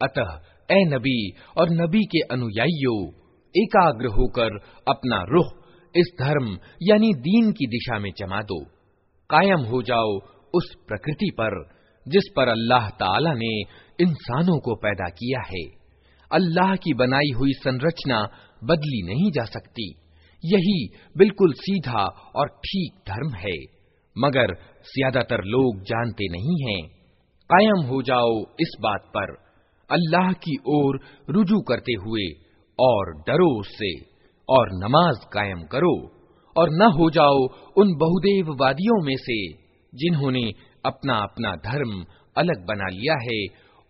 अतः ए नबी और नबी के अनुयायियों एकाग्र होकर अपना रुख इस धर्म यानी दीन की दिशा में जमा दो कायम हो जाओ उस प्रकृति पर जिस पर अल्लाह ताला ने इंसानों को पैदा किया है अल्लाह की बनाई हुई संरचना बदली नहीं जा सकती। यही बिल्कुल सीधा और ठीक धर्म है। मगर ज़्यादातर लोग जानते नहीं हैं। कायम हो जाओ इस बात पर। अल्लाह की ओर रुजू करते हुए और डरो उससे और नमाज़ कायम करो और न हो जाओ उन बहुदेववादियों में से जिन्होंने अपना अपना धर्म अलग बना लिया है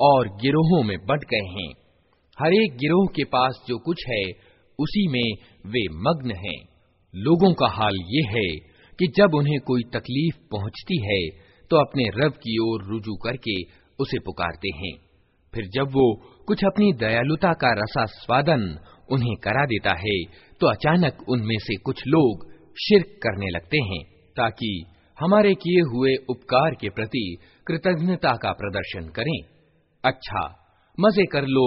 और गिरोहों में बट गए हैं। हर एक गिरोह के पास जो कुछ है, उसी में वे मग्न हैं। लोगों का हाल ये है कि जब उन्हें कोई तकलीफ़ पहुँचती है तो अपने रब की ओर रुजू करके उसे पुकारते हैं। फिर जब वो कुछ अपनी दयालुता का रसा स्वादन उन्हें करा देता है तो अचानक उनमें से कुछ लोग शिरक करने लगते हैं, ताकि हमारे किए हुए उपकार के प्रति कृतज्ञता का प्रदर्शन करें। अच्छा मज़े कर लो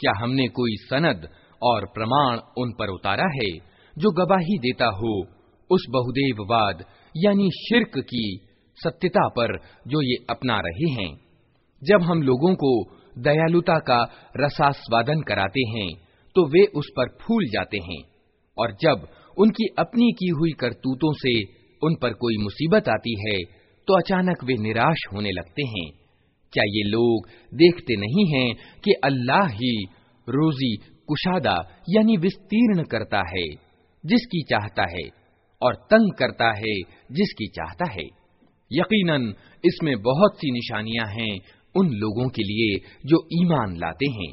क्या हमने कोई सनद और प्रमाण उन पर उतारा है जो गवाही देता हो उस बहुदेववाद यानी शिरक की सत्यता पर जो ये अपना रहे हैं जब हम लोगों को दयालुता का रसास्वादन कराते हैं तो वे उस पर फूल जाते हैं। और जब उनकी अपनी की हुई करतूतों से उन पर कोई मुसीबत आती है तो अचानक वे निराश होने लगते हैं। क्या ये लोग देखते नहीं हैं कि अल्लाह ही रोजी कुशादा यानी विस्तीर्ण करता है, जिसकी चाहता है, और तंग करता है जिसकी चाहता है? यकीनन इसमें बहुत सी निशानियाँ हैं उन लोगों के लिए जो ईमान लाते हैं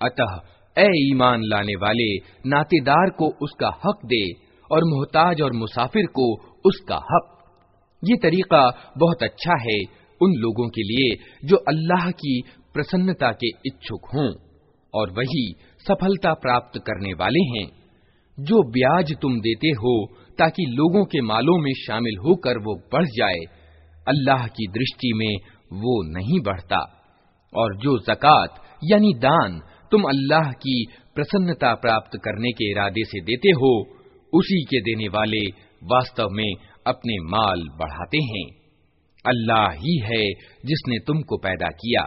अतः ए ईमान लाने वाले, नातेदार को उसका हक दे और मोहताज और मुसाफिर को उसका हक। ये तरीका बहुत अच्छा है उन लोगों के लिए जो अल्लाह की प्रसन्नता के इच्छुक हों और वही सफलता प्राप्त करने वाले हैं। जो ब्याज तुम देते हो ताकि लोगों के मालों में शामिल होकर वो बढ़ जाए। अल्लाह की दृष्टि में वो नहीं बढ़ता। और जो जक़ात, यानी दान, तुम अल्लाह की प्रसन्नता प्राप्त करने के इरादे से देते हो, उसी के देने वाले वास्तव में अपने माल बढ़ाते हैं। अल्लाह ही है जिसने तुमको पैदा किया।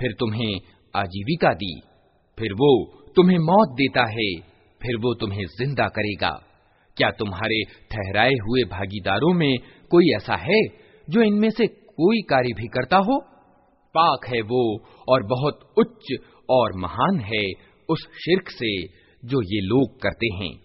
फिर तुम्हें आजीविका दी। फिर वो तुम्हें मौत देता है। फिर वो तुम्हें ज़िंदा करेगा। क्या तुम्हारे ठहराए हुए भागीदारों में कोई ऐसा है जो इनमें से कोई कार्य भी करता हो? पाक है वो और बहुत उच्च और महान है उस शिरक से जो ये लोग करते हैं।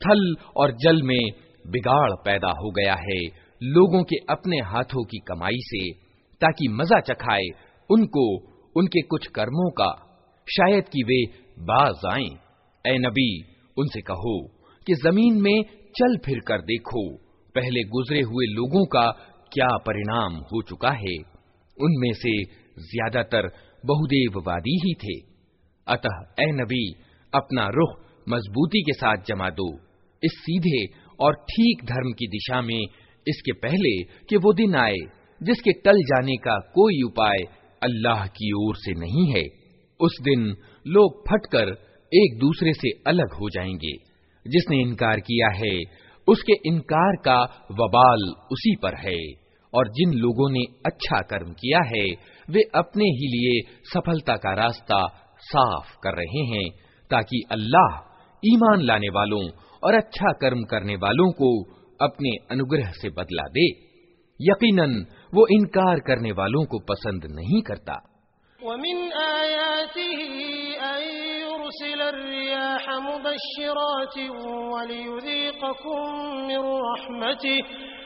थल और जल में बिगाड़ पैदा हो गया है लोगों के अपने हाथों की कमाई से, ताकि मज़ा चखाए उनको, उनके कुछ कर्मों का। शायद कि वे बाज आए। ए नबी, उनसे कहो कि ज़मीन में चल फिर कर देखो, पहले गुजरे हुए लोगों का क्या परिणाम हो चुका है? उनमें से ज़्यादातर बहुदेववादी ही थे। अतः ए नबी, अपना रुख मजबूती के साथ जमा दो। इस सीधे और ठीक धर्म की दिशा में इसके पहले कि वो दिन आए, जिसके टल जाने का कोई उपाय अल्लाह की ओर से नहीं है, उस दिन लोग फटकर एक दूसरे से अलग हो जाएँगे। जिसने इनकार किया है, उसके इनकार का वबाल उसी पर है। और जिन लोगों ने अच्छा कर्म किया है, वे अपने ही लिए सफलता का रास्ता साफ़ कर रहे हैं, ताकि अल्लाह ईमान लाने वालों और अच्छा कर्म करने वालों को अपने अनुग्रह से बदला दे। यकीनन, वो इनकार करने वालों को पसंद नहीं करता।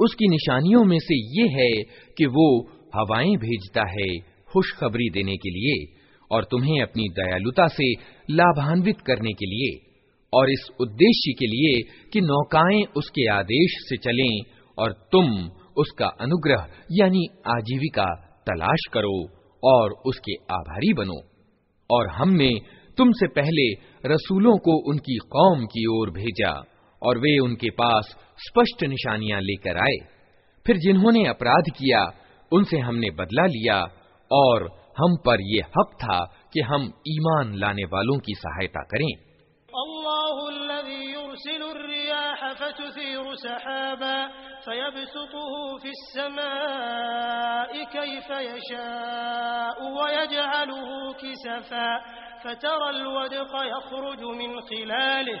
उसकी निशानियों में से ये है कि वो हवाएँ भेजता है खुशखबरी देने के लिए और तुम्हें अपनी दयालुता से लाभान्वित करने के लिए और इस उद्देश्य के लिए कि नौकाएँ उसके आदेश से चलें और तुम उसका अनुग्रह, यानी आजीविका, तलाश करो और उसके आभारी बनो। और हमने तुमसे पहले रसूलों को उनकी कौम की ओर भेजा। और वे उनके पास स्पष्ट निशानियाँ लेकर आए। फिर जिन्होंने अपराध किया, उनसे हमने बदला लिया और हम पर ये हक था कि हम ईमान लाने वालों की सहायता करें। फ़तरल वदक़ यख़रुज मिन खिलालिह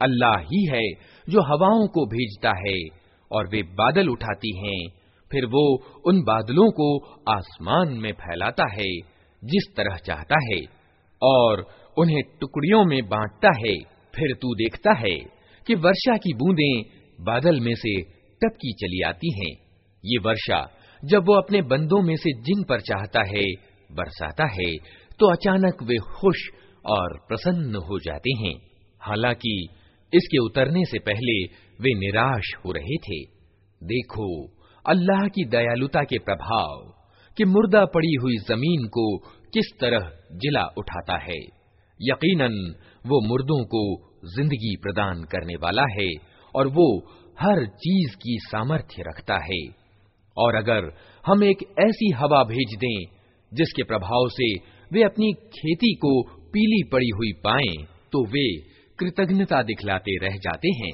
अल्लाह ही है जो हवाओं को भेजता है और वे बादल उठाती हैं फिर वो उन बादलों को आसमान में फैलाता है जिस तरह चाहता है और उन्हें टुकड़ियों में बांटता है फिर तू देखता है कि वर्षा की बूंदें बादल में से टपकी चली आती हैं। ये वर्षा जब वो अपने बंदों में से जिन पर चाहता है, बरसाता है तो अचानक वे खुश और प्रसन्न हो जाते हैं। हालाँकि इसके उतरने से पहले वे निराश हो रहे थे। देखो, अल्लाह की दयालुता के प्रभाव कि मुर्दा पड़ी हुई ज़मीन को किस तरह जिला उठाता है। यकीनन वो मुर्दों को ज़िंदगी प्रदान करने वाला है और वो हर चीज़ की सामर्थ्य रखता है। और अगर हम एक ऐसी हवा भेज दें, जिसके प्रभाव से वे अपनी खेती को पीली पड़ी हुई पाएँ तो वे कृतज्ञता दिखलाते रह जाते हैं।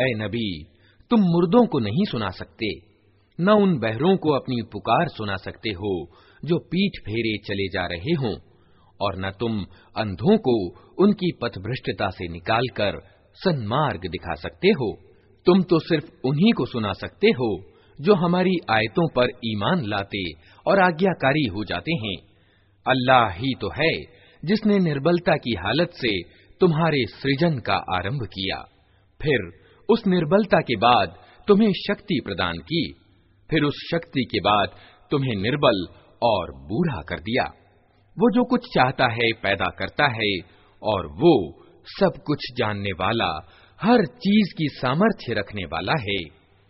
ए नबी, तुम मुर्दों को नहीं सुना सकते, न उन बहरों को अपनी पुकार सुना सकते हो, जो पीठ फेरे चले जा रहे हों, और न तुम अंधों को उनकी पथभ्रष्टता से निकालकर सन्मार्ग दिखा सकते हो। तुम तो सिर्फ़ उन्हीं को सुना सकते हो, जो हमारी आयतों पर ईमान लाते और आज्ञाकारी हो जाते हैं। अल्लाह ही तो है, जिसने निर्बलता की हालत से तुम्हारे सृजन का आरंभ किया फिर उस निर्बलता के बाद तुम्हें शक्ति प्रदान की फिर उस शक्ति के बाद तुम्हें निर्बल और बूढ़ा कर दिया वो जो कुछ चाहता है पैदा करता है और वो सब कुछ जानने वाला हर चीज की सामर्थ्य रखने वाला है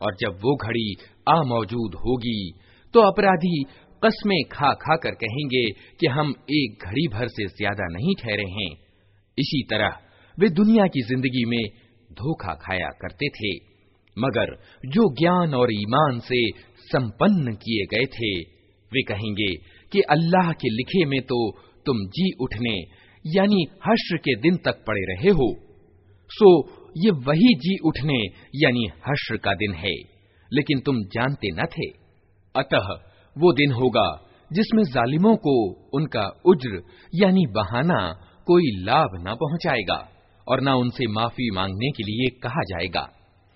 और जब वो घड़ी आ मौजूद होगी तो अपराधी कस्में खा खा कर कहेंगे कि हम एक घड़ी भर से ज़्यादा नहीं ठहरे हैं। इसी तरह वे दुनिया की ज़िंदगी में धोखा खाया करते थे, मगर जो ज्ञान और ईमान से संपन्न किए गए थे, वे कहेंगे कि अल्लाह के लिखे में तो तुम जी उठने, यानी हश्र के दिन तक पड़े रहे हो। सो ये वही जी उठने यानी हश्र का दिन है लेकिन तुम जानते न थे अतः वो दिन होगा जिसमें जालिमों को उनका उज्र यानी बहाना कोई लाभ न पहुंचाएगा और न उनसे माफी मांगने के लिए कहा जाएगा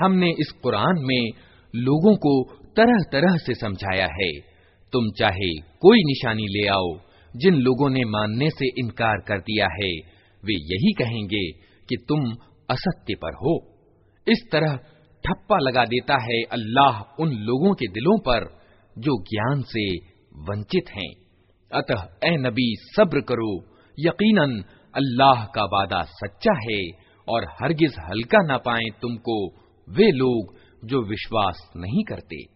हमने इस कुरान में लोगों को तरह तरह से समझाया है। तुम चाहे कोई निशानी ले आओ, जिन लोगों ने मानने से इनकार कर दिया है, वे यही कहेंगे कि तुम असत्य पर हो। इस तरह ठप्पा लगा देता है अल्लाह उन लोगों के दिलों पर जो ज्ञान से वंचित हैं। अतः, ए नबी, सब्र करो। यकीनन, अल्लाह का वादा सच्चा है और हरगिज हल्का ना पाए तुमको वे लोग जो विश्वास नहीं करते।